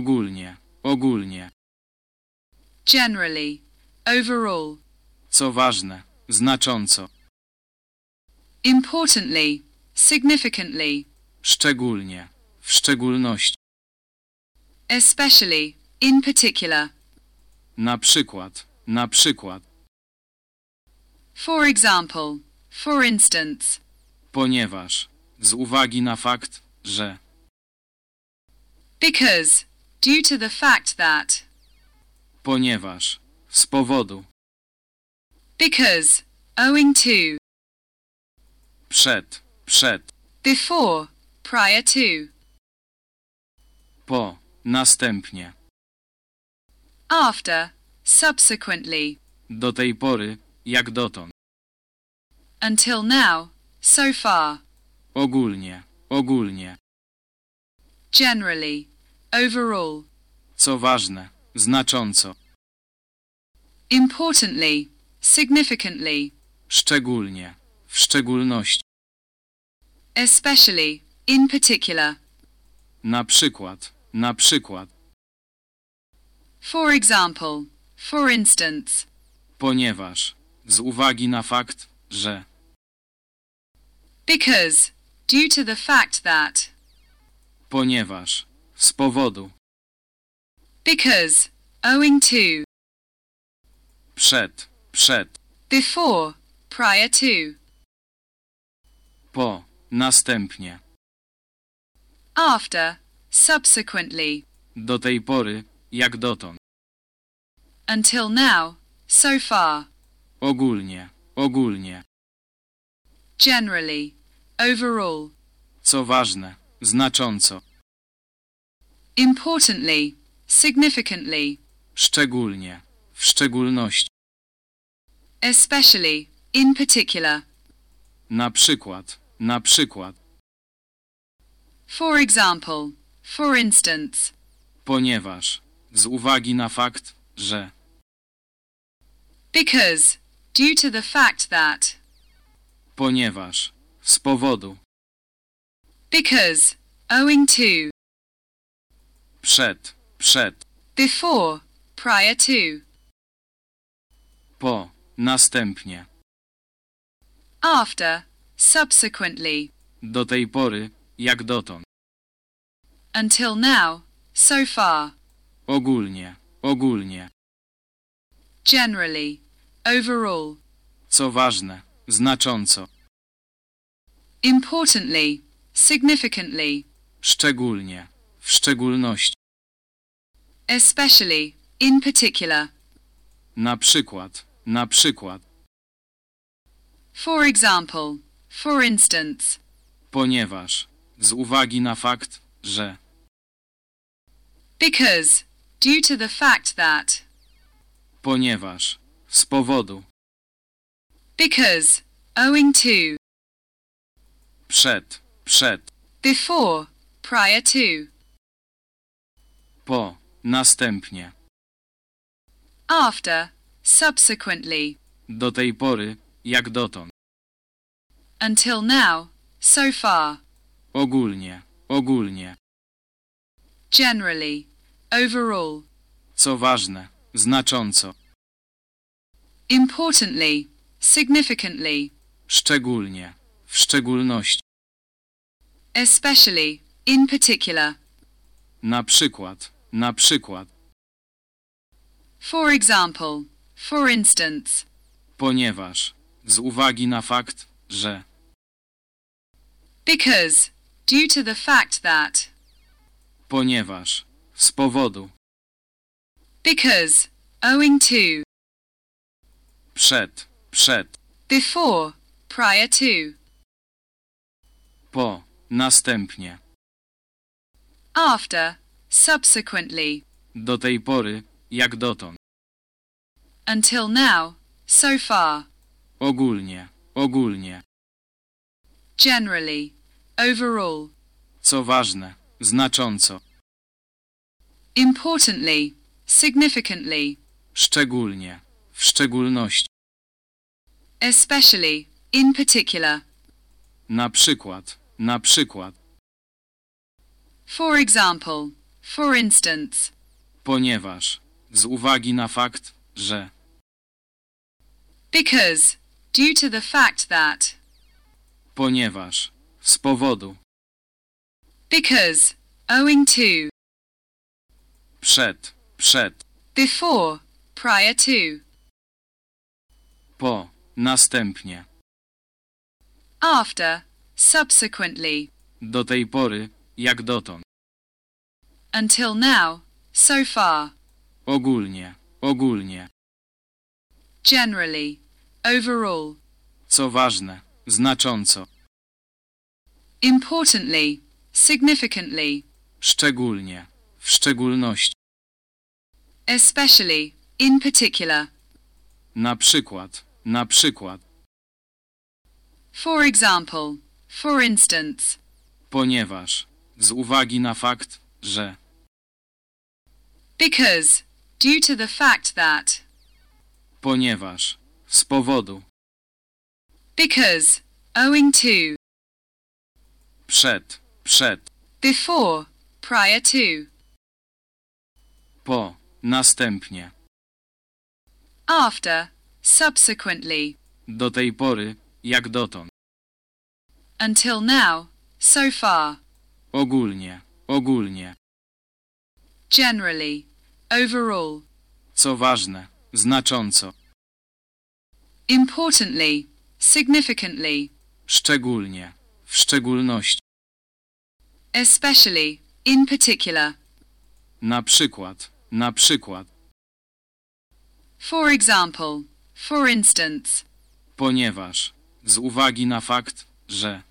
ogólnie, ogólnie. generally, overall, Co ważne, znacząco, importantly, significantly, szczególnie, w szczególności. especially, in particular. Na przykład, na przykład, For example, for instance, ponieważ, z uwagi na fakt, że, because, due to the fact that, ponieważ, z powodu, because, owing to, przed, przed, before, prior to, po, następnie, after, subsequently, do tej pory, jak dotąd, until now, so far, ogólnie, ogólnie, generally, overall, co ważne, znacząco, importantly, significantly, szczególnie, w szczególności, especially, in particular. na przykład, na przykład, For example, for instance, ponieważ, z uwagi na fakt, że, because, due to the fact that, ponieważ, z powodu, because, owing to, przed, przed, before, prior to, po, następnie, after, subsequently, do tej pory, jak dotąd, until now, so far, ogólnie, ogólnie, generally, overall, co ważne, znacząco, importantly, significantly, szczególnie, w szczególności, especially, in particular. na przykład, na przykład, For example, for instance, ponieważ, z uwagi na fakt, że, because, due to the fact that, ponieważ, z powodu, because, owing to, przed, przed, before, prior to, po, następnie, after, subsequently, do tej pory, jak dotąd, until now, so far, ogólnie, ogólnie, generally, overall, co ważne, znacząco, importantly, significantly, szczególnie, w szczególności, especially, in particular. na przykład, na przykład, For example, for instance, ponieważ, z uwagi na fakt, że, because, due to the fact that, ponieważ, z powodu, because, owing to, przed, przed, before, prior to, po, następnie, after, subsequently, do tej pory, jak dotąd, until now, so far, ogólnie, ogólnie, generally, overall, co ważne, znacząco, importantly, significantly, szczególnie, w szczególności, especially, in particular. na przykład, na przykład, For example, for instance, ponieważ, z uwagi na fakt, że, because, due to the fact that, ponieważ, z powodu, because, owing to, przed, przed, before, prior to, po, następnie, after, subsequently, do tej pory, jak dotąd, until now, so far, ogólnie, ogólnie, generally, overall, co ważne, znacząco, importantly, significantly, szczególnie, w szczególności, especially, in particular. na przykład, na przykład, For example, for instance. Ponieważ. Z uwagi na fakt, że. Because, due to the fact that. Ponieważ. Z powodu. Because, owing to. Przed. Przed. Before, prior to. Po. Następnie. After, subsequently. Do tej pory, jak dotąd. Until now, so far. Ogólnie. Ogólnie. Generally, overall. Co ważne. Znacząco. Importantly, significantly. Szczególnie. W szczególności. Especially, in particular. Na przykład. Na przykład. For example, for instance. Ponieważ. Z uwagi na fakt, że. Because, due to the fact that. Ponieważ. Z powodu. Because, owing to. Przed. Przed. Before, prior to. Po. Następnie. After, subsequently. Do tej pory, jak dotąd. Until now, so far. Ogólnie. Ogólnie. Generally, overall. Co ważne. Znacząco. Importantly, significantly. Szczególnie. W szczególności. Especially, in particular. Na przykład. Na przykład. For example, for instance. Ponieważ. Z uwagi na fakt, że.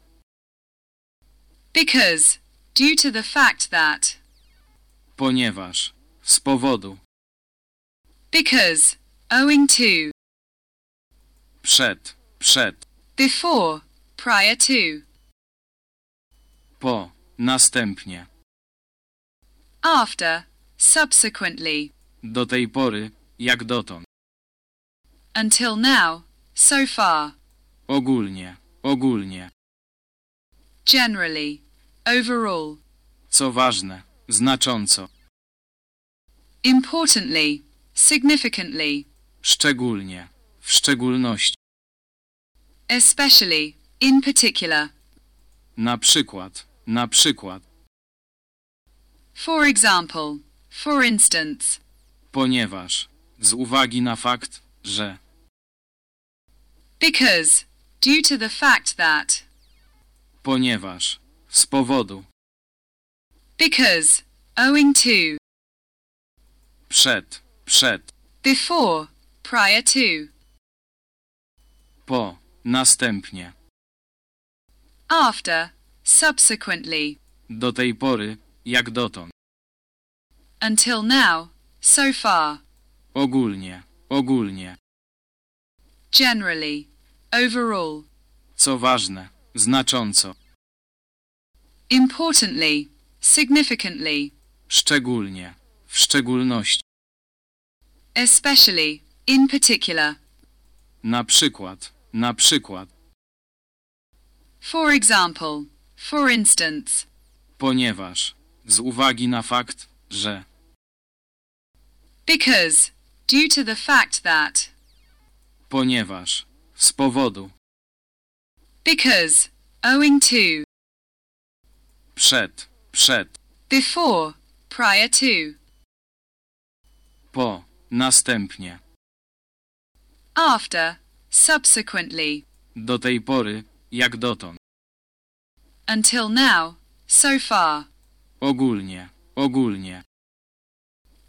Because, due to the fact that. Ponieważ. Z powodu. Because, owing to. Przed. Przed. Before, prior to. Po. Następnie. After, subsequently. Do tej pory, jak dotąd. Until now, so far. Ogólnie. Ogólnie. Generally, overall. Co ważne. Znacząco. Importantly, significantly. Szczególnie. W szczególności. Especially, in particular. Na przykład. Na przykład. For example, for instance. Ponieważ. Z uwagi na fakt, że. Because, due to the fact that. Ponieważ. Z powodu. Because, owing to. Przed. Przed. Before, prior to. Po. Następnie. After, subsequently. Do tej pory, jak dotąd. Until now, so far. Ogólnie. Ogólnie. Generally, overall. Co ważne. Znacząco. Importantly, significantly. Szczególnie. W szczególności. Especially, in particular. Na przykład. Na przykład. For example, for instance. Ponieważ. Z uwagi na fakt, że. Because, due to the fact that. Ponieważ. Z powodu. Because, owing to. Przed. Przed. Before, prior to. Po. Następnie. After, subsequently. Do tej pory, jak dotąd. Until now, so far. Ogólnie. Ogólnie.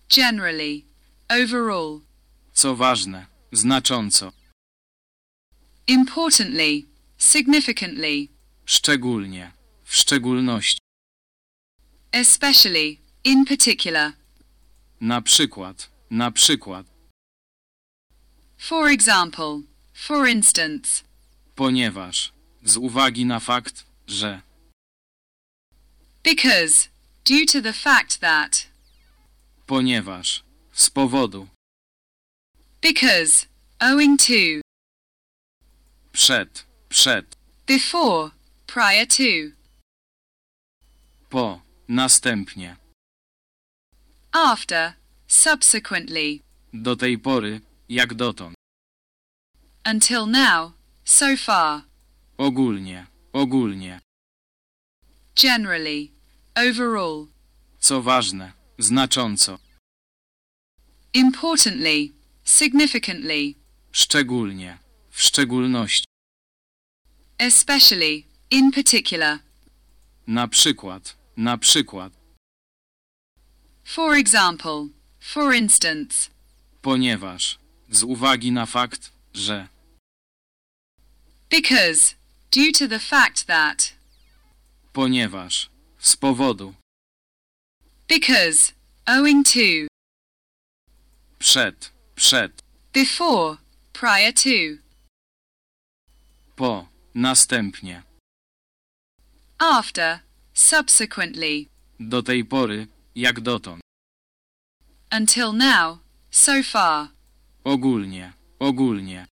Generally, overall. Co ważne. Znacząco. Importantly, significantly. Szczególnie. W szczególności. Especially, in particular. Na przykład. Na przykład. For example, for instance. Ponieważ. Z uwagi na fakt, że. Because, due to the fact that. Ponieważ. Z powodu. Because, owing to. Przed. Przed. Before, prior to. Po. Następnie. after, subsequently, do tej pory, jak dotąd, until now, so far, ogólnie, ogólnie, generally, overall, co ważne, znacząco, importantly, significantly, szczególnie, w szczególności, especially, in particular, na przykład, na przykład, for example, for instance, ponieważ, z uwagi na fakt, że, because, due to the fact that, ponieważ, z powodu, because, owing to, przed, przed, before, prior to, po, następnie, after, subsequently, do tej pory, jak dotąd, until now, so far, ogólnie, ogólnie,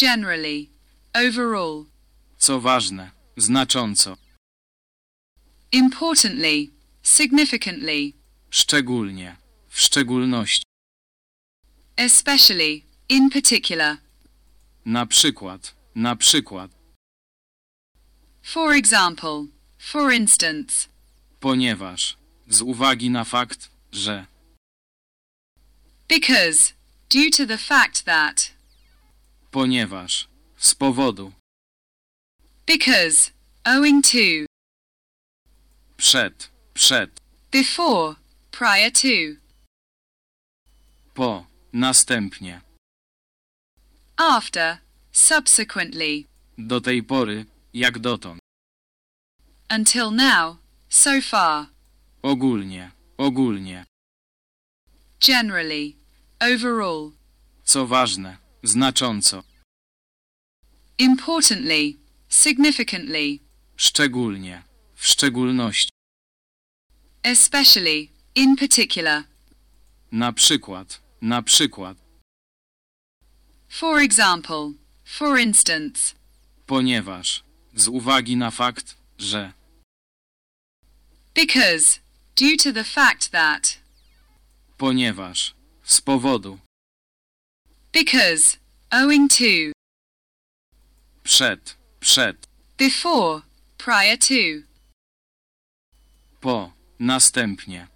generally, overall, co ważne, znacząco, importantly, significantly, szczególnie, w szczególności, especially, in particular, na przykład, na przykład, for example, for instance, ponieważ, z uwagi na fakt, że, because, due to the fact that, ponieważ, z powodu, because, owing to, przed, przed, before, prior to, po, następnie, after, subsequently, do tej pory, jak dotąd, until now, so far, ogólnie, ogólnie, generally, overall, co ważne, znacząco, importantly, significantly, szczególnie, w szczególności, especially, in particular, na przykład, na przykład, for example, for instance, ponieważ, z uwagi na fakt, że, because, due to the fact that, ponieważ, z powodu, because, owing to, przed, przed, before, prior to, po, następnie,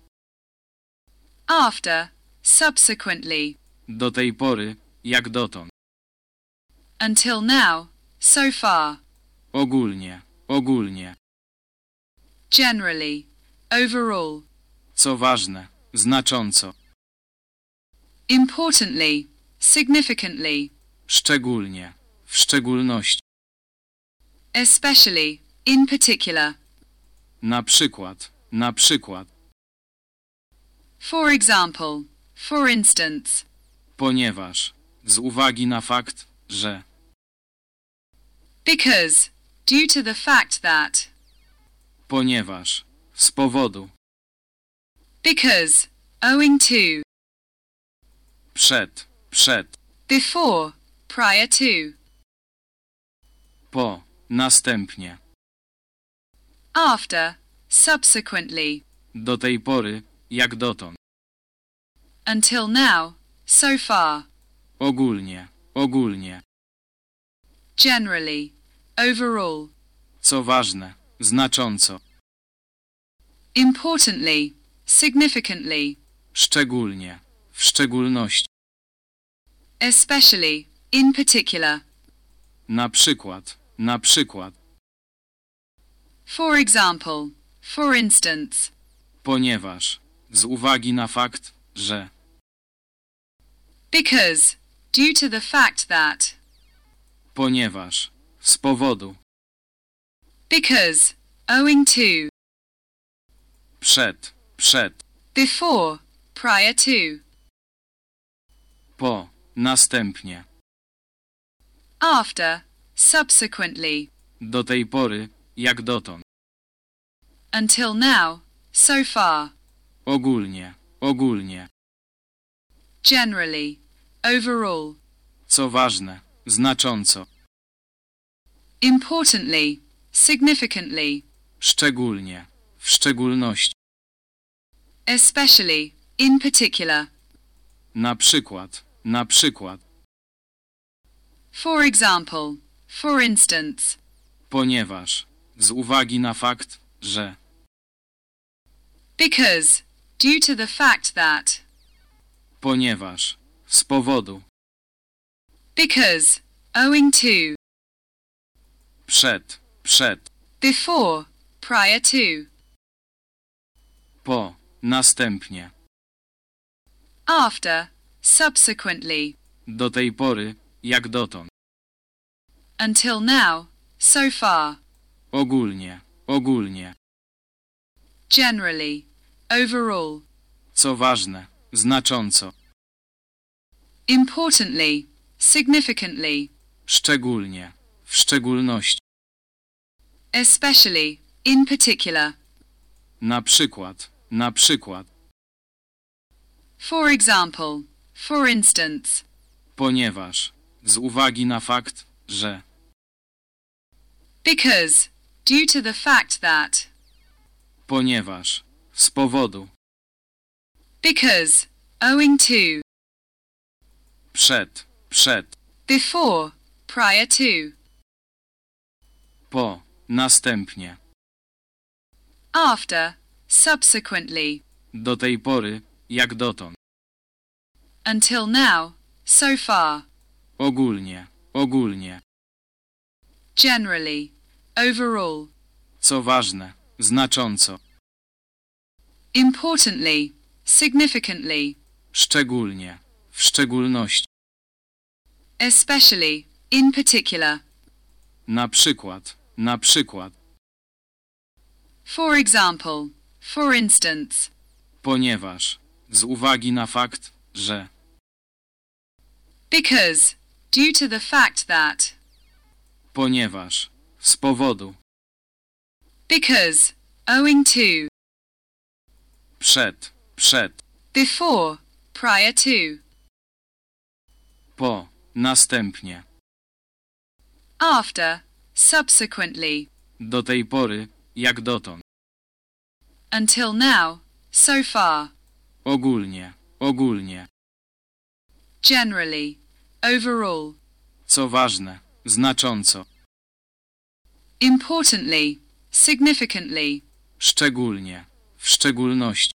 after, subsequently, do tej pory, jak dotąd, until now, so far, ogólnie, ogólnie, generally, overall, co ważne, znacząco, importantly, significantly, szczególnie, w szczególności, especially, in particular, na przykład, na przykład, for example, for instance, ponieważ, z uwagi na fakt, że, because, due to the fact that, ponieważ, z powodu, because, owing to, przed, przed, before, prior to, po, następnie, after, subsequently, do tej pory, jak dotąd, until now, so far, ogólnie, ogólnie, generally, overall, co ważne, znacząco, importantly, significantly, szczególnie, w szczególności, especially, in particular, na przykład, na przykład, for example, for instance, ponieważ, z uwagi na fakt, że, because, due to the fact that, ponieważ, z powodu, because, owing to, przed, przed, before, prior to, po, następnie, after, subsequently, do tej pory, jak dotąd, until now, so far, ogólnie, ogólnie, generally, overall, co ważne, znacząco, importantly, significantly, szczególnie, w szczególności, especially, in particular. Na przykład, na przykład, For example, for instance, ponieważ, z uwagi na fakt, że, because, due to the fact that, ponieważ, z powodu, because, owing to, przed, przed, before, prior to, po, następnie, after, subsequently, do tej pory, jak dotąd, until now, so far, ogólnie, ogólnie, generally, overall, co ważne, znacząco, importantly, significantly, szczególnie, w szczególności, especially, in particular. na przykład, na przykład, For example, for instance, ponieważ, z uwagi na fakt, że, because, due to the fact that, ponieważ, z powodu, because, owing to, przed, przed, before, prior to, po, następnie, after, subsequently, do tej pory, jak dotąd, until now, so far, ogólnie, ogólnie, generally, overall, co ważne, znacząco, importantly, significantly, szczególnie, w szczególności, especially, in particular. na przykład, na przykład, For example, for instance, ponieważ, z uwagi na fakt, że, because, due to the fact that, ponieważ, z powodu, because, owing to, przed, przed, before, prior to, po, następnie, after, subsequently, do tej pory, jak dotąd, until now, so far, ogólnie, ogólnie, generally, overall, co ważne, znacząco, importantly, significantly, szczególnie, w szczególności,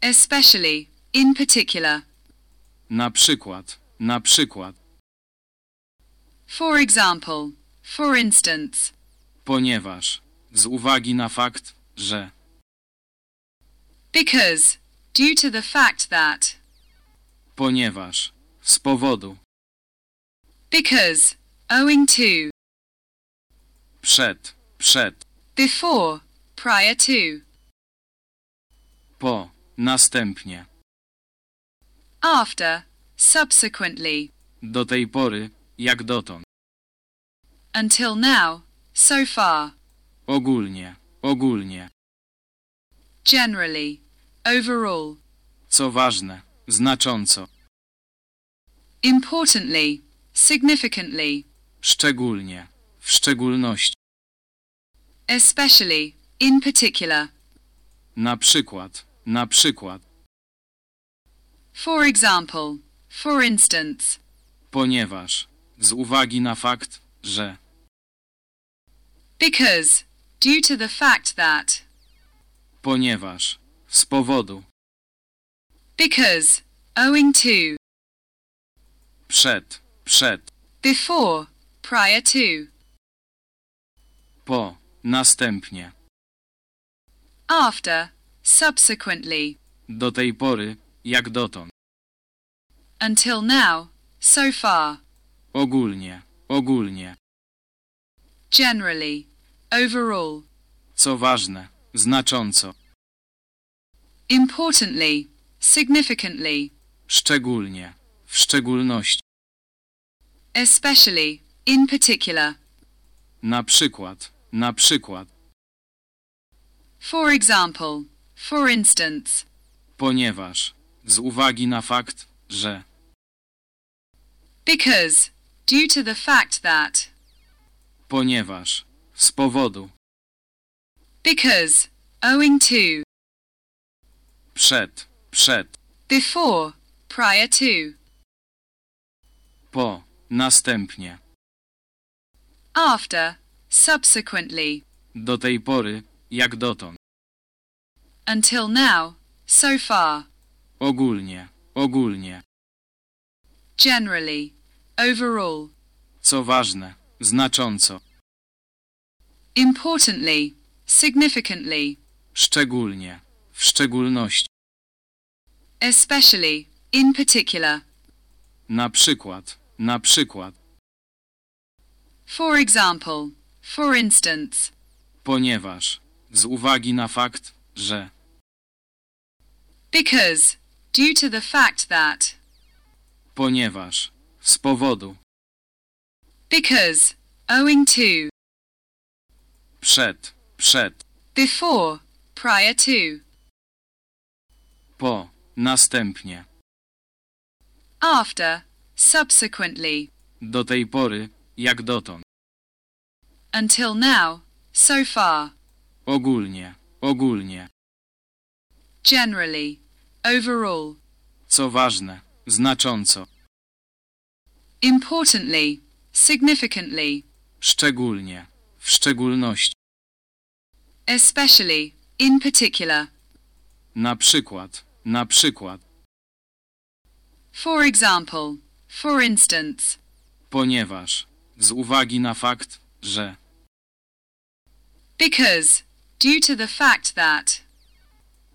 especially, in particular. na przykład, na przykład, For example, for instance, ponieważ, z uwagi na fakt, że, because, due to the fact that, ponieważ, z powodu, because, owing to, przed, przed, before, prior to, po, następnie, after, subsequently, do tej pory, jak dotąd, until now, so far, ogólnie, ogólnie, generally, overall, co ważne, znacząco, importantly, significantly, szczególnie, w szczególności, especially, in particular. na przykład, na przykład, For example, for instance, ponieważ, z uwagi na fakt, że, because, due to the fact that, ponieważ, z powodu, because, owing to, przed, przed, before, prior to, po, następnie, after, subsequently, do tej pory, jak dotąd, until now, so far, ogólnie, ogólnie, generally, overall, co ważne, znacząco, importantly, significantly, szczególnie, w szczególności, especially, in particular. na przykład, na przykład, For example, for instance, ponieważ, z uwagi na fakt, że, because, due to the fact that, ponieważ, z powodu, because, owing to, przed, przed, before, prior to, po, następnie, after, subsequently, do tej pory, jak dotąd, until now, so far, ogólnie, ogólnie, generally, overall, co ważne, znacząco, importantly, significantly, szczególnie, w szczególności, especially, in particular, na przykład, na przykład, for example, for instance, ponieważ, z uwagi na fakt, że, because, due to the fact that, ponieważ, z powodu, because, owing to, przed, przed, before, prior to, po, następnie, after, subsequently, do tej pory, jak dotąd, until now, so far, ogólnie, ogólnie, generally, overall, co ważne, znacząco, importantly, significantly, szczególnie, w szczególności, especially, in particular, na przykład, na przykład, for example, for instance, ponieważ, z uwagi na fakt, że, because, due to the fact that,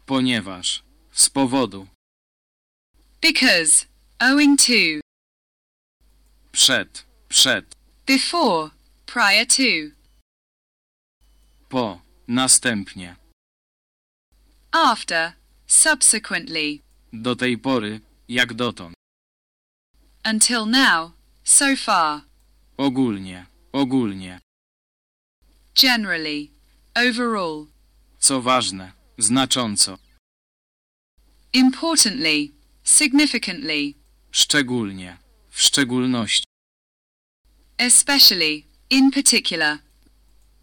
ponieważ, z powodu, because, owing to, przed, przed, before, prior to, po, następnie, after, subsequently, do tej pory, jak dotąd, until now, so far, ogólnie, ogólnie, generally, overall, co ważne, znacząco, importantly, significantly, szczególnie, w szczególności, especially, in particular,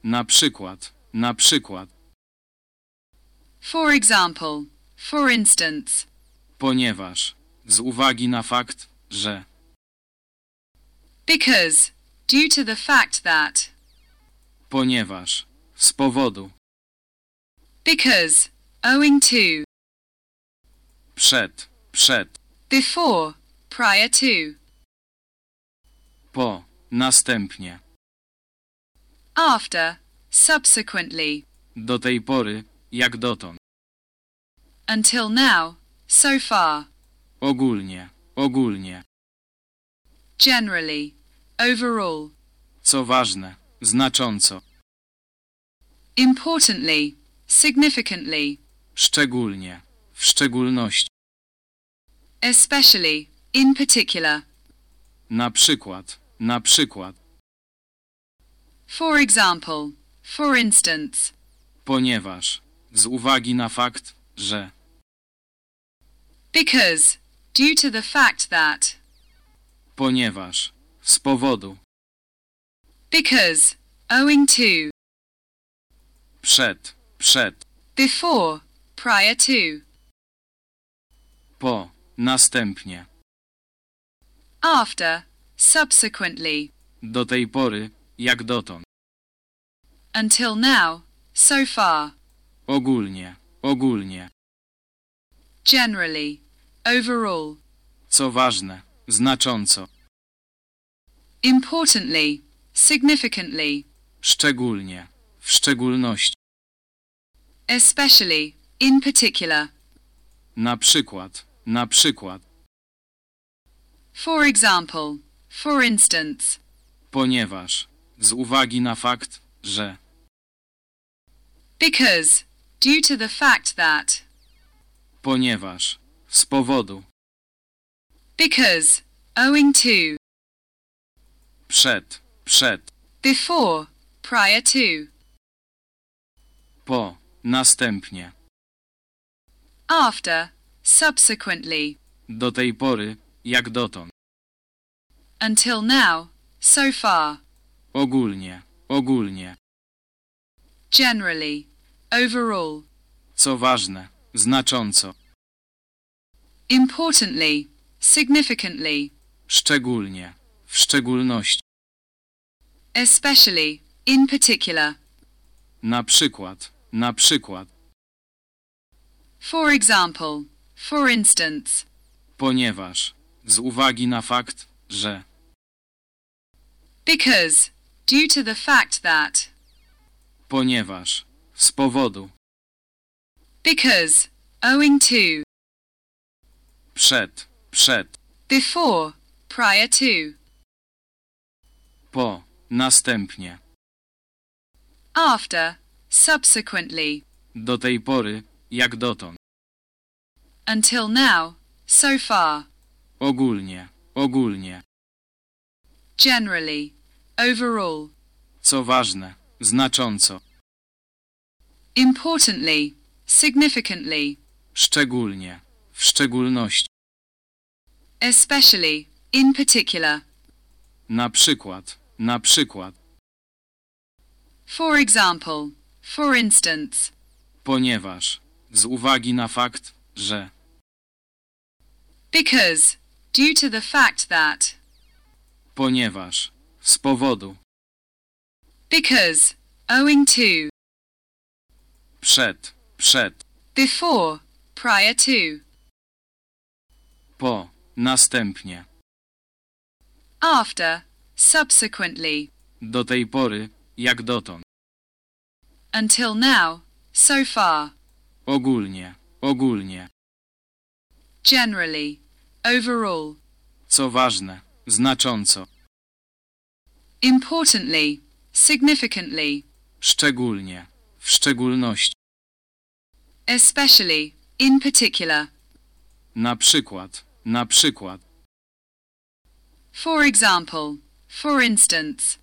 na przykład, na przykład, for example, for instance, ponieważ, z uwagi na fakt, że, because, due to the fact that, ponieważ, z powodu, because, owing to, przed, przed, before, prior to, po, następnie, after, subsequently, do tej pory, jak dotąd, until now, so far, ogólnie, ogólnie, generally, overall, co ważne, znacząco, importantly, significantly, szczególnie, w szczególności, especially, in particular, na przykład, na przykład, for example, for instance, ponieważ, z uwagi na fakt, że, because, due to the fact that, ponieważ, z powodu, because, owing to, przed, przed, before, prior to, po, następnie, after, subsequently, do tej pory, jak dotąd, until now, so far, ogólnie, ogólnie, generally, overall, co ważne, znacząco, importantly, significantly, szczególnie, w szczególności, especially, in particular, na przykład, na przykład, for example, for instance, ponieważ, z uwagi na fakt, że, because, due to the fact that, ponieważ, z powodu, because, owing to, przed, przed, before, prior to, po, następnie, after, subsequently, do tej pory, jak dotąd, until now, so far, ogólnie, ogólnie, generally, overall, co ważne, znacząco, importantly, significantly, szczególnie, w szczególności, especially, in particular. na przykład, na przykład, For example, for instance, ponieważ, z uwagi na fakt, że, because, due to the fact that, ponieważ, z powodu, because, owing to, przed, przed, before, prior to, po, następnie, after, subsequently, do tej pory, jak dotąd, until now, so far, ogólnie, ogólnie, generally, overall, co ważne, znacząco, importantly, significantly, szczególnie, w szczególności, especially, in particular. na przykład, na przykład, For example, for instance, ponieważ, z uwagi na fakt, że, because, due to the fact that, ponieważ, z powodu, because, owing to, przed, przed, before, prior to, po, następnie, after, subsequently, do tej pory, jak dotąd, until now, so far, ogólnie, ogólnie, generally, overall, co ważne, znacząco, importantly, significantly, szczególnie, w szczególności, especially, in particular. na przykład, na przykład, For example, for instance,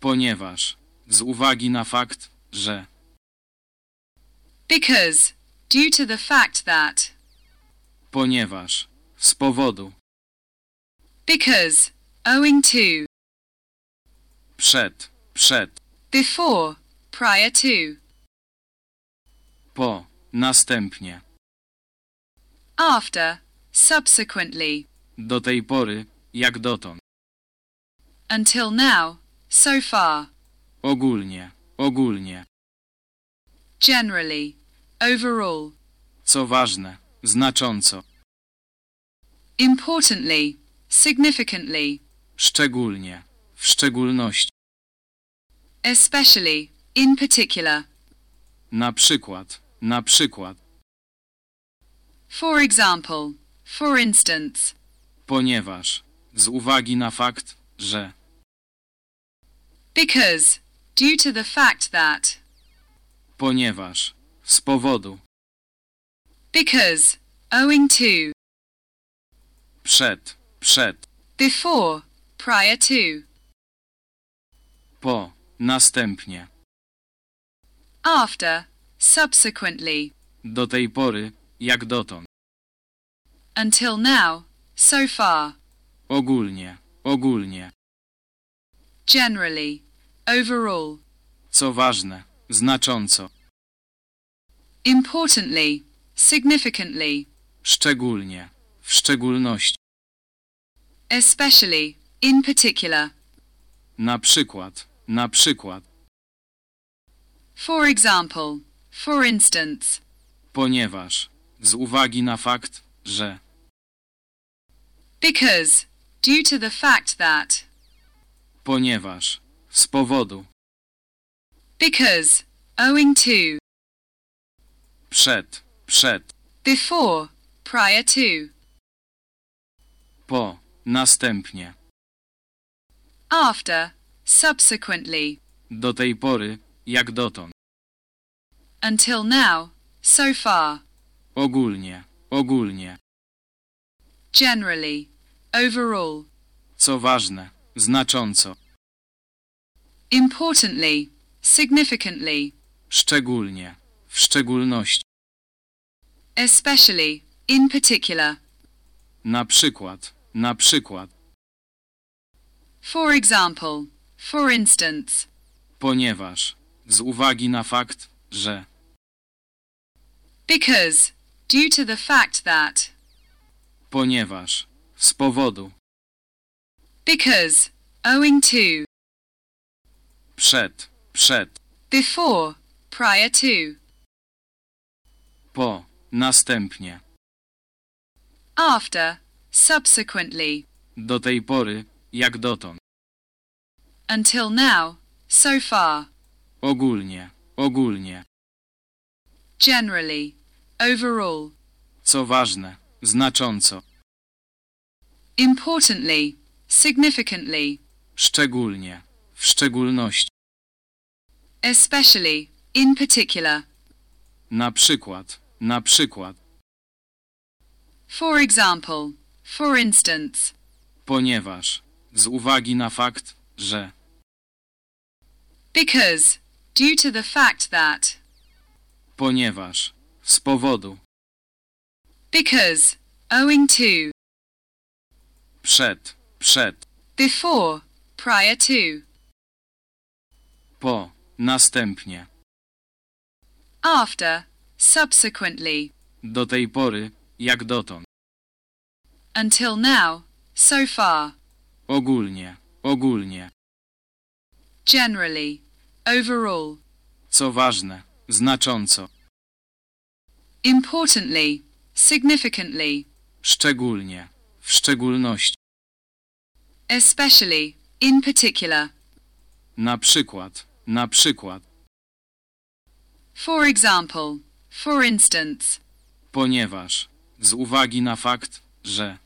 ponieważ, z uwagi na fakt, że, because, due to the fact that, ponieważ, z powodu, because, owing to, przed, przed, before, prior to, po, następnie, after, subsequently, do tej pory, jak dotąd, until now, so far, ogólnie, ogólnie, generally, overall, co ważne, znacząco, importantly, significantly, szczególnie, w szczególności, especially, in particular. na przykład, na przykład, For example, for instance, ponieważ, z uwagi na fakt, że, because, due to the fact that, ponieważ, z powodu, because, owing to, przed, przed, before, prior to, po, następnie, after, subsequently, do tej pory, jak dotąd, until now, so far, ogólnie, ogólnie, generally, overall, co ważne, znacząco, importantly, significantly, szczególnie, w szczególności, especially, in particular. na przykład, na przykład, For example, for instance, ponieważ, z uwagi na fakt, że, because, due to the fact that, ponieważ, z powodu, because, owing to, przed, przed, before, prior to, po, następnie, after, subsequently, do tej pory, jak dotąd, until now, so far, ogólnie, ogólnie, generally, overall, co ważne, znacząco, importantly, significantly, szczególnie, w szczególności, especially, in particular. na przykład, na przykład, For example, for instance, ponieważ, z uwagi na fakt, że, because, due to the fact that, Ponieważ. Z powodu. because, owing to, Przed. Przed. before, prior to, Po. Następnie. after, subsequently, Do tej pory. Jak dotąd. until now, so far, Ogólnie. Ogólnie. generally, overall, Co ważne. Znacząco. importantly, significantly, Szczególnie. W szczególności. especially, in particular. Na przykład. Na przykład. For example, for instance, Ponieważ. Z uwagi na fakt, że. because, due to the fact that, Ponieważ. Z powodu. because, owing to, Przed. Przed. before, prior to, Po. Następnie. after, subsequently, Do tej pory. Jak dotąd. Until now, so far, Ogólnie. Ogólnie. generally, overall, Co ważne. Znacząco. importantly, significantly, Szczególnie. W szczególności. especially, in particular. Na przykład. Na przykład. For example, for instance, Ponieważ. Z uwagi na fakt, że.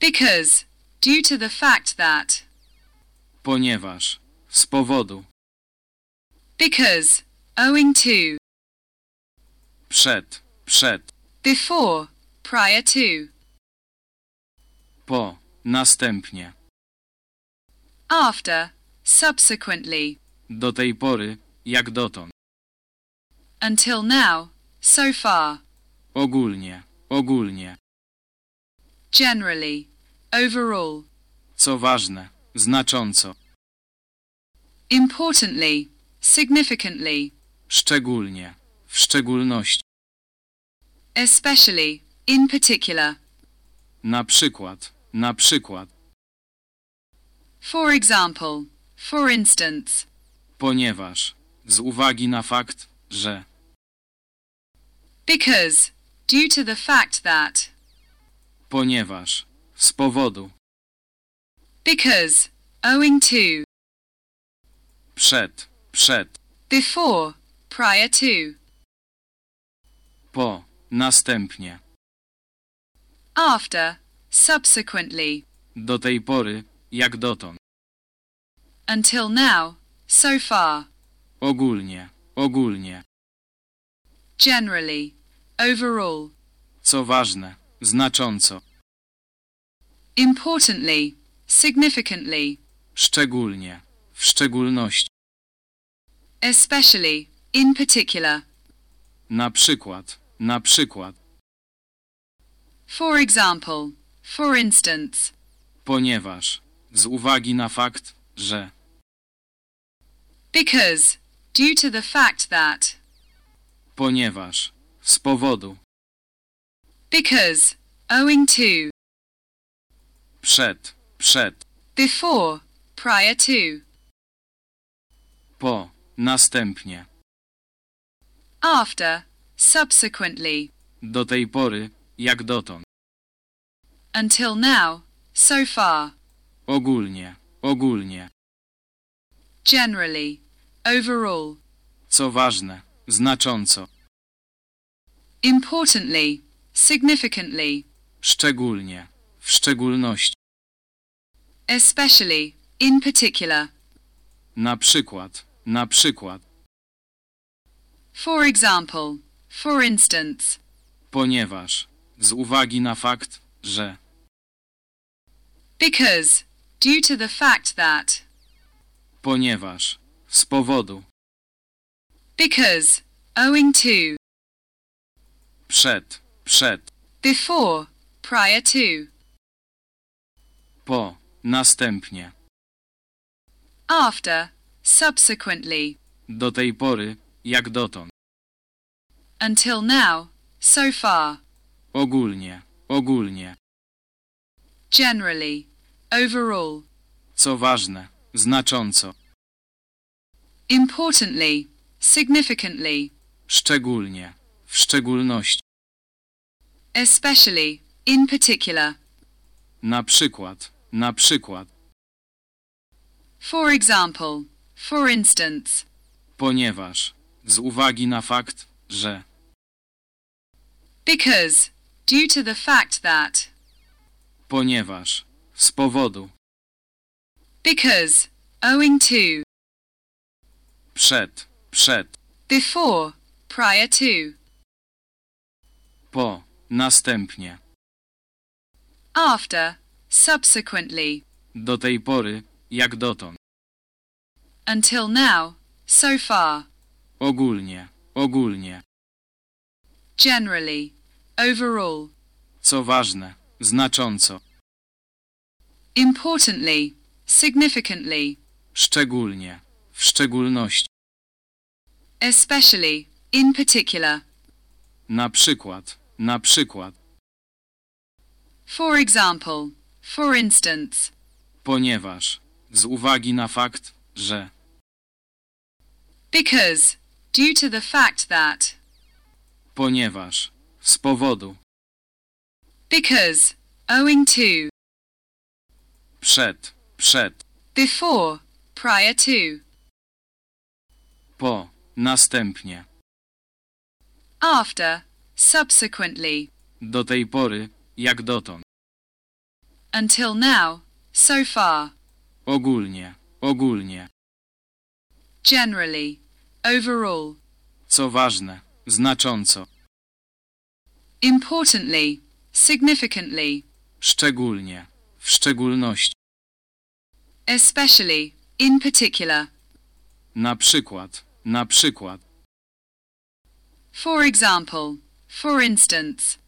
Because, due to the fact that, Ponieważ. Z powodu. because, owing to, Przed. Przed. before, prior to, Po. Następnie. after, subsequently, Do tej pory. Jak dotąd. until now, so far, Ogólnie. Ogólnie. Generally, overall, Co ważne. Znacząco. importantly, significantly, Szczególnie. W szczególności. especially, in particular. Na przykład. Na przykład. For example, for instance, Ponieważ. Z uwagi na fakt, że. because, due to the fact that, Ponieważ. Z powodu. because, owing to, Przed. Przed. before, prior to, Po. Następnie. after, subsequently, Do tej pory. Jak dotąd. until now, so far, Ogólnie. Ogólnie. generally, overall, Co ważne. Znacząco. importantly, significantly, Szczególnie. W szczególności. especially, in particular. Na przykład. Na przykład. For example, for instance, Ponieważ. Z uwagi na fakt, że. because, due to the fact that, Ponieważ. Z powodu. Because, owing to, Przed. Przed. before, prior to, Po. Następnie. after, subsequently, Do tej pory. Jak dotąd. until now, so far, Ogólnie. Ogólnie. generally, overall, Co ważne. Znacząco. importantly, significantly, Szczególnie. W szczególności. especially, in particular. Na przykład. Na przykład. For example, for instance, Ponieważ. Z uwagi na fakt, że. because, due to the fact that, Ponieważ. Z powodu. because, owing to, Przed. Przed. before, prior to, Po. Następnie. after, subsequently, Do tej pory. Jak dotąd. until now, so far, Ogólnie. ogólnie. generally, overall, Co ważne, znacząco. importantly, significantly, Szczególnie. W szczególności. Especially, in particular. Na przykład. Na przykład. For example, for instance, Ponieważ. Z uwagi na fakt, że. because, due to the fact that, Ponieważ. Z powodu. because, owing to, Przed. Przed. before, prior to, Po. Następnie. after, subsequently, Do tej pory. Jak dotąd. until now, so far, Ogólnie. Ogólnie. generally, overall, Co ważne. Znacząco. importantly, significantly, Szczególnie. W szczególności. especially, in particular. Na przykład. Na przykład. For example, for instance, Ponieważ. Z uwagi na fakt, że. because, due to the fact that, Ponieważ. Z powodu. because, owing to, Przed. Przed. before, prior to, Po. Następnie. after, subsequently, Do tej pory. Jak dotąd. until now, so far, Ogólnie. Ogólnie. generally, overall, Co ważne. Znacząco. importantly, significantly, Szczególnie. W szczególności. especially, in particular. Na przykład. Na przykład. For example, for instance,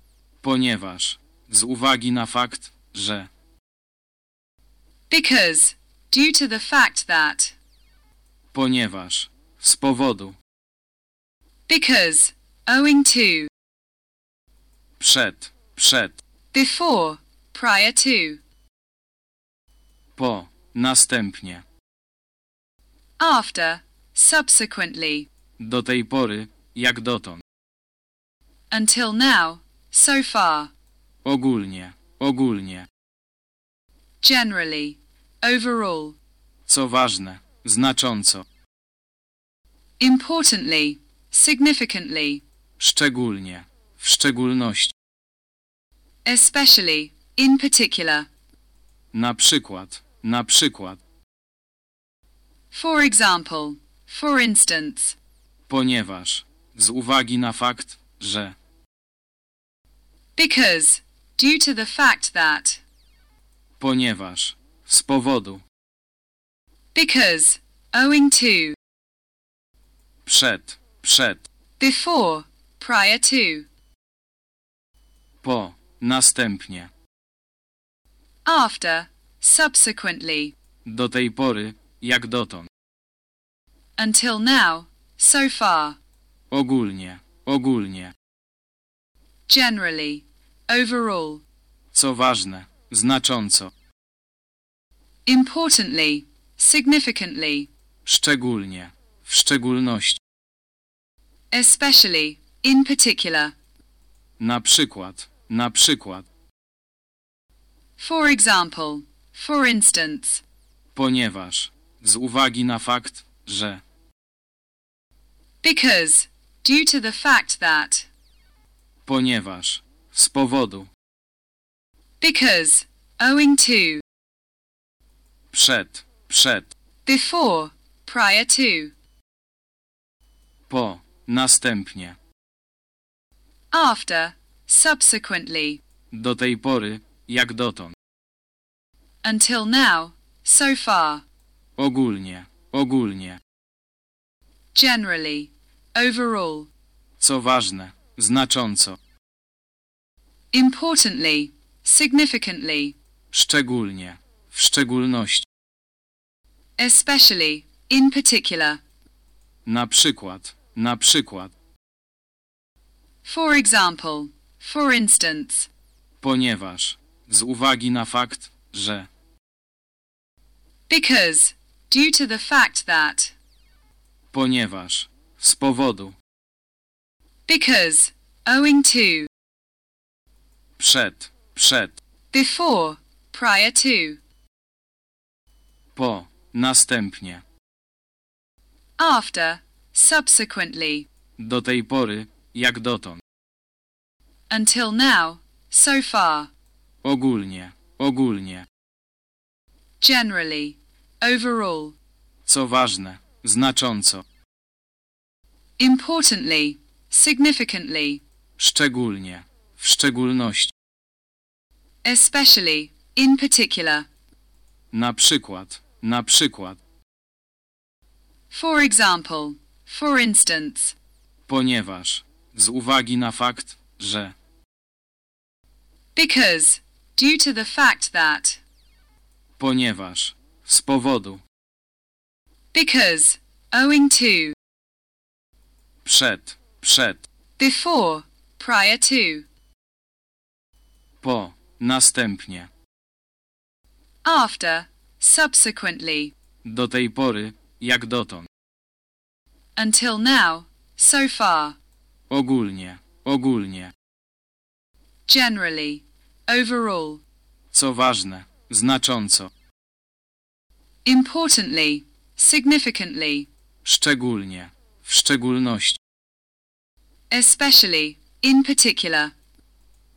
Ponieważ. Z uwagi na fakt, że. because, due to the fact that, Ponieważ. Z powodu. because, owing to, Przed. Przed. before, prior to, Po. Następnie. after, subsequently, Do tej pory. Jak dotąd. Until now, so far, Ogólnie. Ogólnie. generally, overall, Co ważne. Znacząco. importantly, significantly, Szczególnie. W szczególności. especially, in particular. Na przykład. Na przykład. For example, for instance, Ponieważ. Z uwagi na fakt, że. because, due to the fact that, Ponieważ. Z powodu. because, owing to, Przed. Przed. before, prior to, Po. Następnie. after, subsequently, Do tej pory. Jak dotąd. until now, so far, Ogólnie. Ogólnie. generally, overall, Co ważne. Znacząco. importantly, significantly, Szczególnie. W szczególności. especially, in particular. Na przykład. Na przykład. For example, for instance, Ponieważ. Z uwagi na fakt, że. because, due to the fact that, Ponieważ. Z powodu. because, owing to, Przed. Przed. before, prior to, Po. Następnie. after, subsequently, Do tej pory. Jak dotąd. until now, so far, Ogólnie. Ogólnie. generally, overall, Co ważne. Znacząco. importantly, significantly, Szczególnie. W szczególności. especially, in particular. Na przykład. Na przykład. For example, for instance, ponieważ, z uwagi na fakt, że, because, due to the fact that, ponieważ, z powodu, because, owing to, przed, przed, before, prior to, po, następnie, after, subsequently, do tej pory, jak dotąd, until now, so far, ogólnie, ogólnie, generally, overall, co ważne, znacząco, importantly, significantly, szczególnie, w szczególności, especially, in particular, na przykład, na przykład, for example, for instance, ponieważ, z uwagi na fakt, że, because, due to the fact that, ponieważ, z powodu, because, owing to, przed, przed, before, prior to, po, następnie, after, subsequently, do tej pory, jak dotąd, until now, so far, ogólnie, ogólnie, generally, overall, co ważne, znacząco, importantly, significantly, szczególnie, w szczególności, especially, in particular,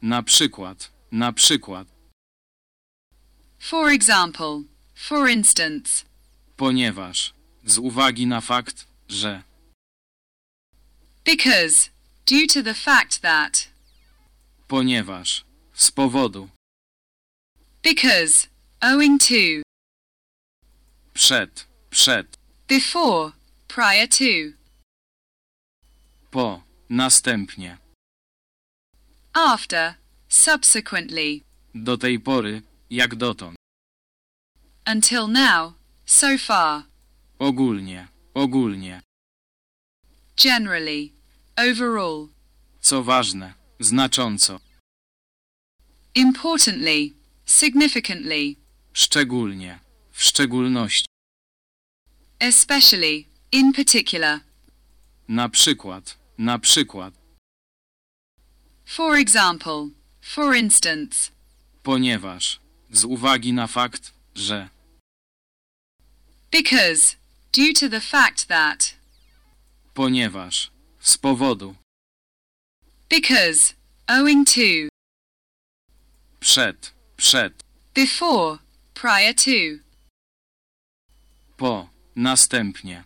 na przykład, na przykład, for example, for instance, ponieważ, z uwagi na fakt, że, because, due to the fact that, ponieważ, z powodu, because, owing to, przed, przed, before, prior to, po, następnie, after, subsequently, do tej pory, jak dotąd, until now, so far, ogólnie, ogólnie, generally, overall, co ważne, znacząco, importantly, significantly, szczególnie, w szczególności, especially, in particular, na przykład, na przykład, for example, for instance, ponieważ, z uwagi na fakt, że, because, due to the fact that, ponieważ, z powodu, because, owing to, przed, przed, before, prior to, po, następnie,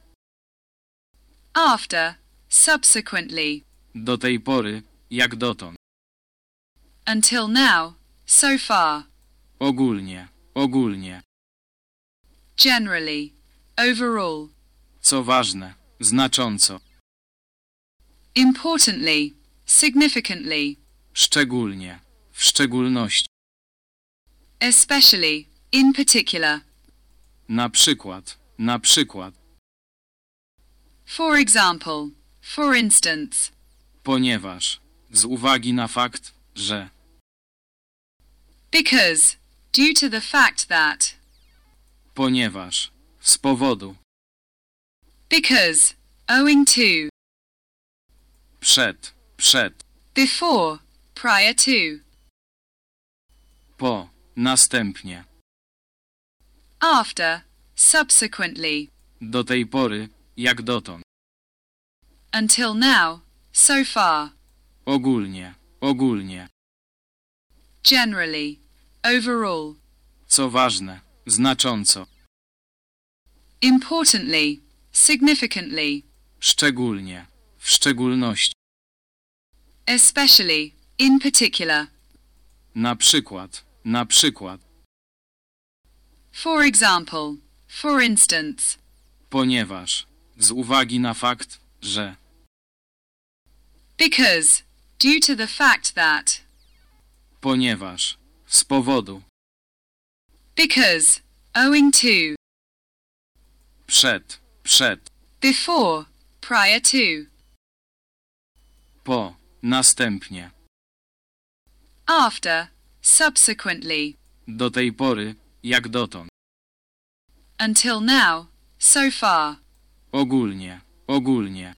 after, subsequently, do tej pory, jak dotąd, until now, so far, ogólnie, ogólnie, generally, overall, co ważne, znacząco, importantly, significantly, szczególnie, w szczególności, especially, in particular, na przykład, na przykład, for example, for instance, ponieważ, z uwagi na fakt, że, because, due to the fact that, ponieważ, z powodu, because, owing to, przed, przed, before, prior to, po, następnie, after, subsequently, do tej pory, jak dotąd, until now, so far, ogólnie, ogólnie, generally, overall, co ważne, znacząco, importantly, significantly, szczególnie, w szczególności, especially, in particular, na przykład, na przykład, for example, for instance, ponieważ, z uwagi na fakt, że, because, due to the fact that, ponieważ, z powodu, because, owing to, przed, przed, before, prior to, po, następnie, after, subsequently, Do tej pory, jak dotąd. until now, so far, Ogólnie, ogólnie.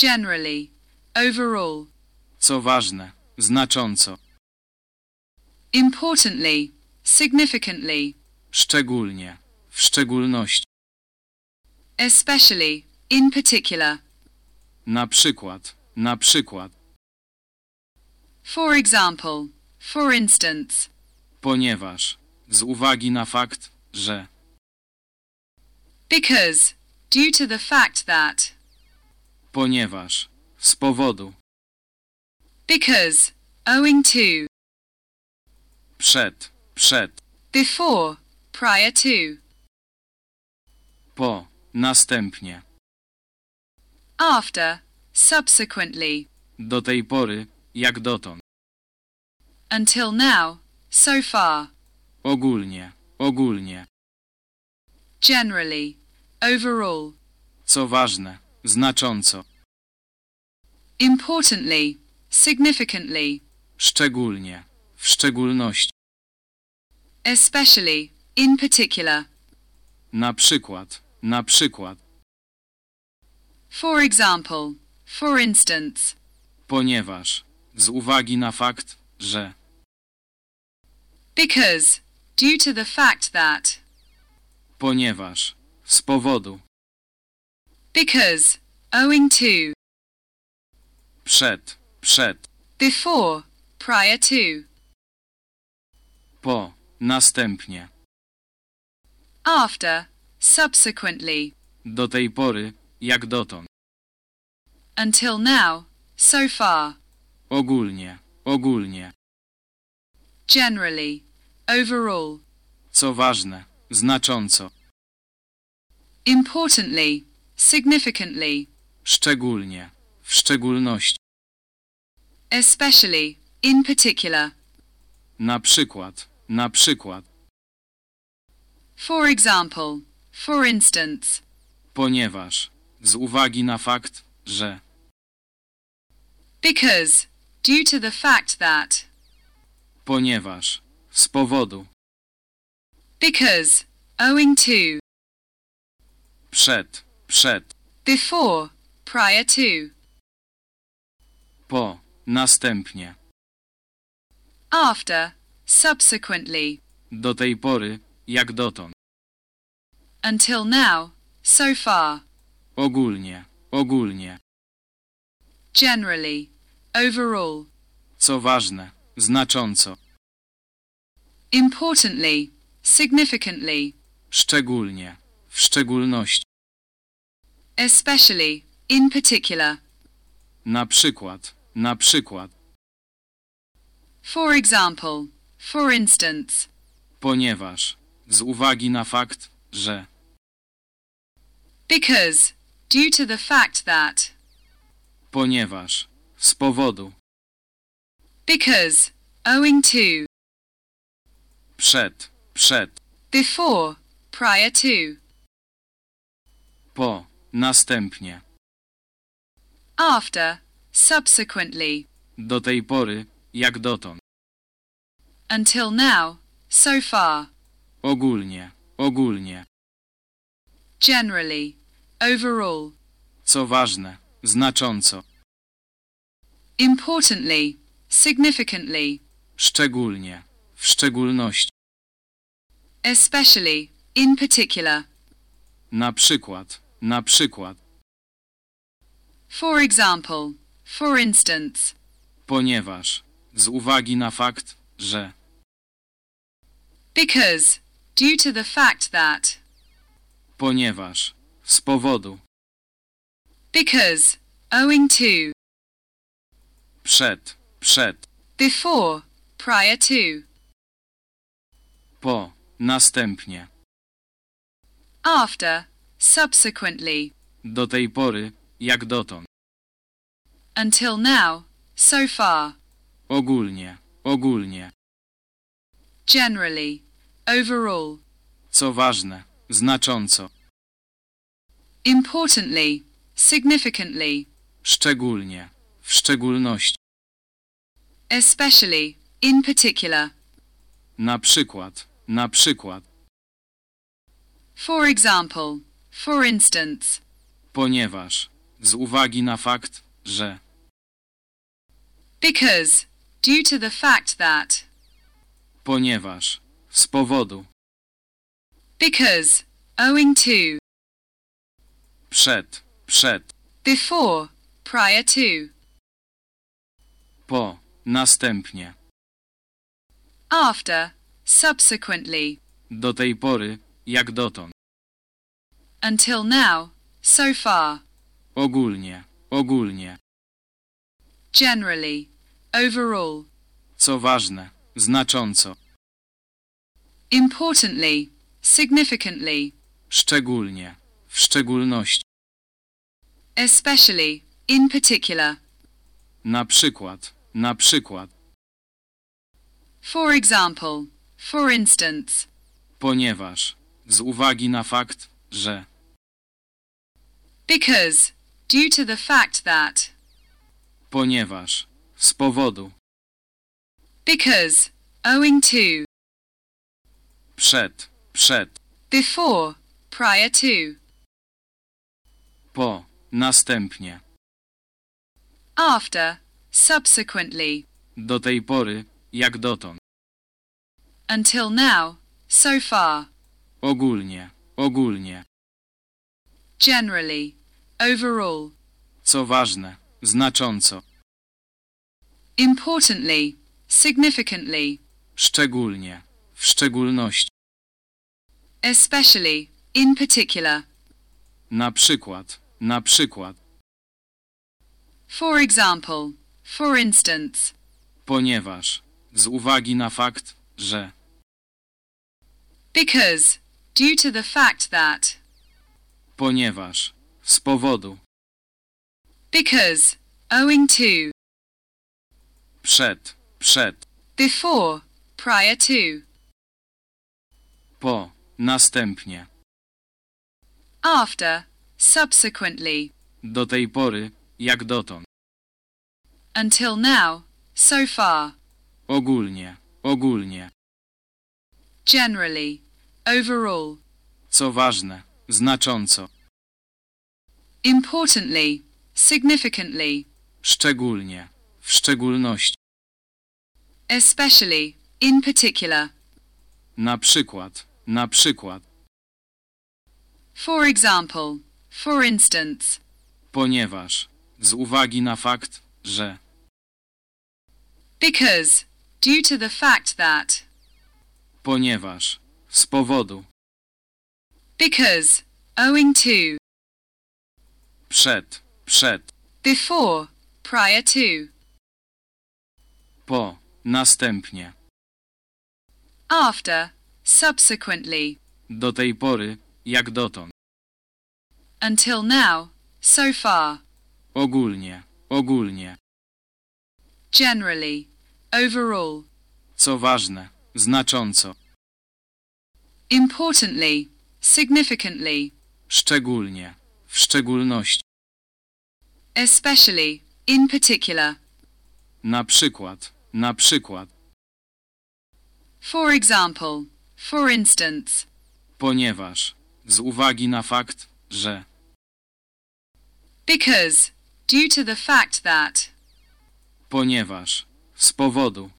Generally, overall, Co ważne, znacząco. importantly, significantly, Szczególnie, w szczególności. especially, in particular. Na przykład, na przykład. For example, for instance, Ponieważ, z uwagi na fakt, że. because, due to the fact that, Ponieważ, z powodu, because, owing to, przed, przed, before, prior to, po, następnie. after, subsequently, Do tej pory, jak dotąd. until now, so far, Ogólnie, ogólnie. generally, overall, Co ważne, znacząco. Importantly, significantly, Szczególnie, w szczególności. especially, in particular. Na przykład, na przykład. For example, for instance, Ponieważ, z uwagi na fakt, że. because, due to the fact that, Ponieważ, z powodu, because, owing to, przed, przed, before, prior to, po, następnie. after, subsequently, Do tej pory, jak dotąd. until now, so far, Ogólnie, ogólnie. generally, overall, Co ważne, znacząco. importantly, significantly, Szczególnie, w szczególności. Especially, in particular. Na przykład, na przykład. For example, for instance, Ponieważ, z uwagi na fakt, że. because, due to the fact that, Ponieważ, z powodu, because, owing to, przed, przed, before, prior to, po, następnie. after, subsequently, Do tej pory, jak dotąd. until now, so far, Ogólnie, ogólnie. generally, overall, Co ważne, znacząco. importantly, significantly, Szczególnie, w szczególności. especially, in particular. Na przykład, na przykład. For example, for instance, Ponieważ, z uwagi na fakt, że. because, due to the fact that, Ponieważ, z powodu, because, owing to, przed, przed, before, prior to, po, następnie. after, subsequently, Do tej pory, jak dotąd. until now, so far, Ogólnie, ogólnie. generally, overall, Co ważne, znacząco. importantly, significantly, Szczególnie, w szczególności. especially, in particular. Na przykład, na przykład. For example, for instance, Ponieważ, z uwagi na fakt, że. because, due to the fact that, Ponieważ, z powodu, because, owing to, przed, przed, before, prior to, po, następnie. after, subsequently, Do tej pory, jak dotąd. Until now, so far, Ogólnie, ogólnie. generally, overall, Co ważne, znacząco. importantly, significantly, Szczególnie, w szczególności. especially, in particular. Na przykład, na przykład, For example, for instance, ponieważ, z uwagi na fakt, że, because, due to the fact that, ponieważ, z powodu, because, owing to, przed, przed, before, prior to, po, następnie, after, subsequently, do tej pory, jak dotąd, until now, so far, ogólnie, ogólnie, generally, overall, co ważne, znacząco, importantly, significantly, szczególnie, w szczególności, especially, in particular. na przykład, na przykład, For example, for instance, ponieważ, z uwagi na fakt, że, because, due to the fact that, ponieważ, z powodu, because, owing to, przed, przed, before, prior to, po, następnie, after, subsequently, do tej pory, jak dotąd, until now, so far, ogólnie, ogólnie, generally, overall, co ważne, znacząco, importantly, significantly, szczególnie, w szczególności, especially, in particular. na przykład, na przykład, For example, for instance, ponieważ, z uwagi na fakt, że, because, due to the fact that, ponieważ, z powodu, because, owing to, przed, przed, before, prior to, po, następnie, after, subsequently, do tej pory, jak dotąd, until now, so far, ogólnie, ogólnie, generally, overall, co ważne, znacząco, importantly, significantly, szczególnie, w szczególności, especially, in particular. na przykład, na przykład, For example, for instance, ponieważ, z uwagi na fakt, że, because, due to the fact that, ponieważ, z powodu, because, owing to, przed, przed, before, prior to, po, następnie, after, subsequently, do tej pory, jak dotąd, until now, so far, ogólnie, ogólnie, generally, overall, co ważne, znacząco, importantly, significantly, szczególnie, w szczególności, especially, in particular. na przykład, na przykład, For example, for instance, ponieważ, z uwagi na fakt, że, because, due to the fact that, ponieważ, z powodu,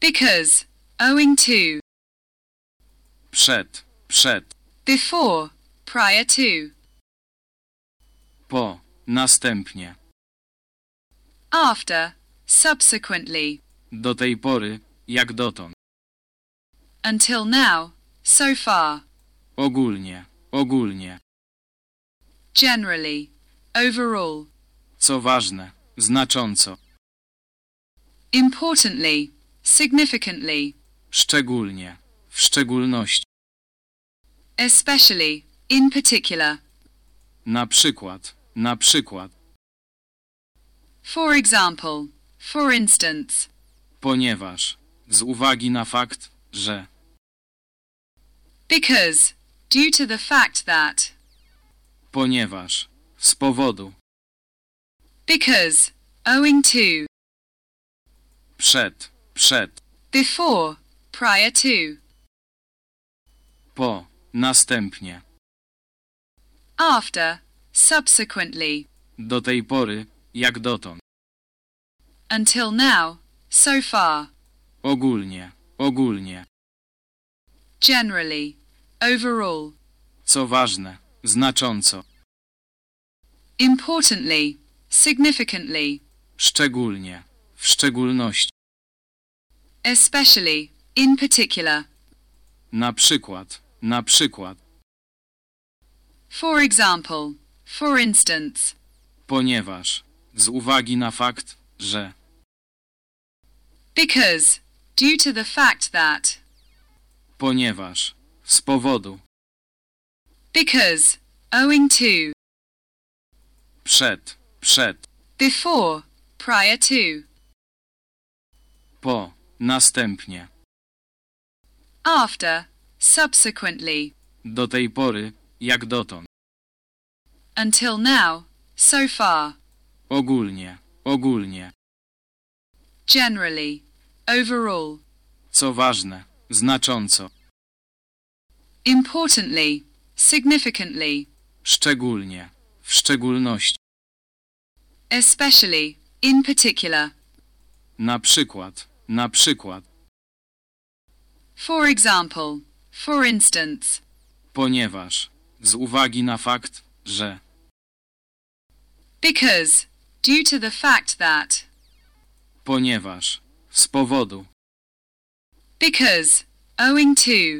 because, owing to, przed, przed, before, prior to, po, następnie, after, subsequently, do tej pory, jak dotąd, until now, so far, ogólnie, ogólnie, generally, overall, co ważne, znacząco, importantly, significantly, szczególnie, w szczególności, especially, in particular. na przykład, na przykład, For example, for instance, ponieważ, z uwagi na fakt, że, because, due to the fact that, ponieważ, z powodu, because, owing to, przed, przed, before, prior to, po, następnie, after, subsequently, do tej pory, jak dotąd, until now, so far, ogólnie, ogólnie, generally, overall, co ważne, znacząco, importantly, significantly, szczególnie, w szczególności, especially, in particular, na przykład, na przykład, for example, for instance, ponieważ, z uwagi na fakt, że, because, due to the fact that, ponieważ, z powodu, because, owing to, przed, przed, before, prior to, po, następnie, after, subsequently, do tej pory, jak dotąd, until now, so far, ogólnie, ogólnie, generally, overall, co ważne, znacząco, importantly, significantly, szczególnie, w szczególności, especially, in particular, na przykład, na przykład, for example, for instance, ponieważ, z uwagi na fakt, że, because, due to the fact that, ponieważ, z powodu, because, owing to,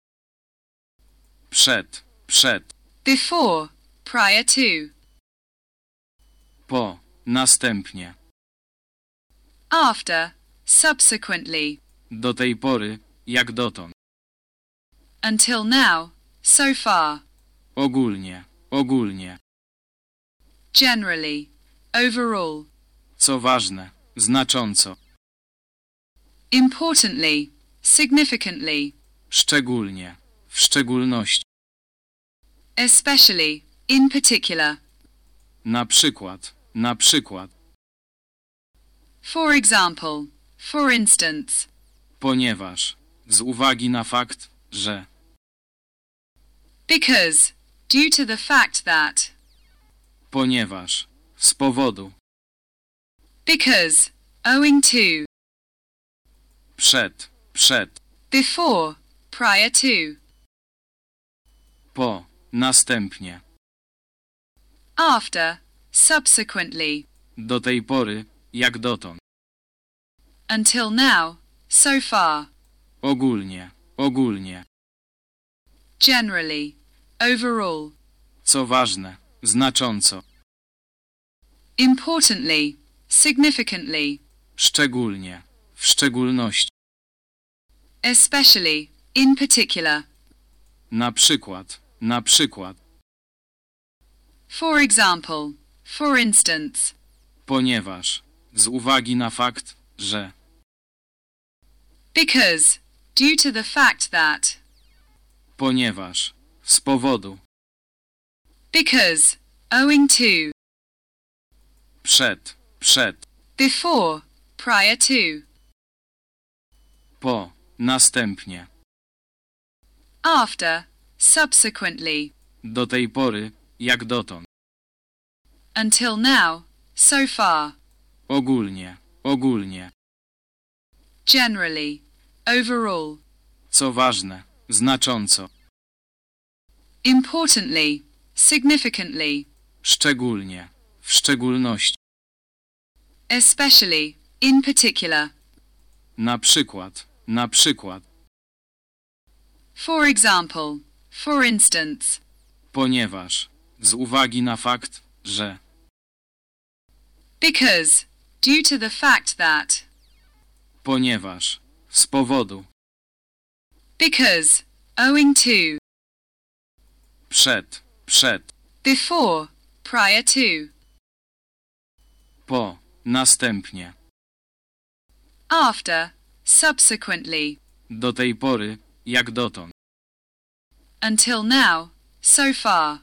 przed, przed, before, prior to, po, następnie, after, subsequently, do tej pory, jak dotąd, until now, so far, ogólnie, ogólnie, generally, overall, co ważne, znacząco, importantly, significantly, szczególnie, w szczególności, especially, in particular, na przykład, na przykład, for example, for instance, ponieważ, z uwagi na fakt, że, because, due to the fact that, ponieważ, z powodu, because, owing to, przed, przed, before, prior to, po, następnie, after, subsequently, do tej pory, jak dotąd, until now, so far, ogólnie, ogólnie, generally, overall, co ważne, znacząco, importantly, significantly, szczególnie, w szczególności, especially, in particular, na przykład, na przykład, for example, for instance, ponieważ, z uwagi na fakt, że, because, due to the fact that, ponieważ, z powodu, because, owing to, przed, przed, before, prior to, po, następnie, after, subsequently, do tej pory, jak dotąd, until now, so far, ogólnie, ogólnie, generally, overall, co ważne, znacząco, importantly, significantly, szczególnie, w szczególności, especially, in particular, na przykład, na przykład, for example, for instance, ponieważ, z uwagi na fakt, że, because, due to the fact that, ponieważ, z powodu, because, owing to, przed, przed, before, prior to, po, następnie, after, subsequently, do tej pory, jak dotąd, until now, so far,